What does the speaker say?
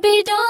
baby, don't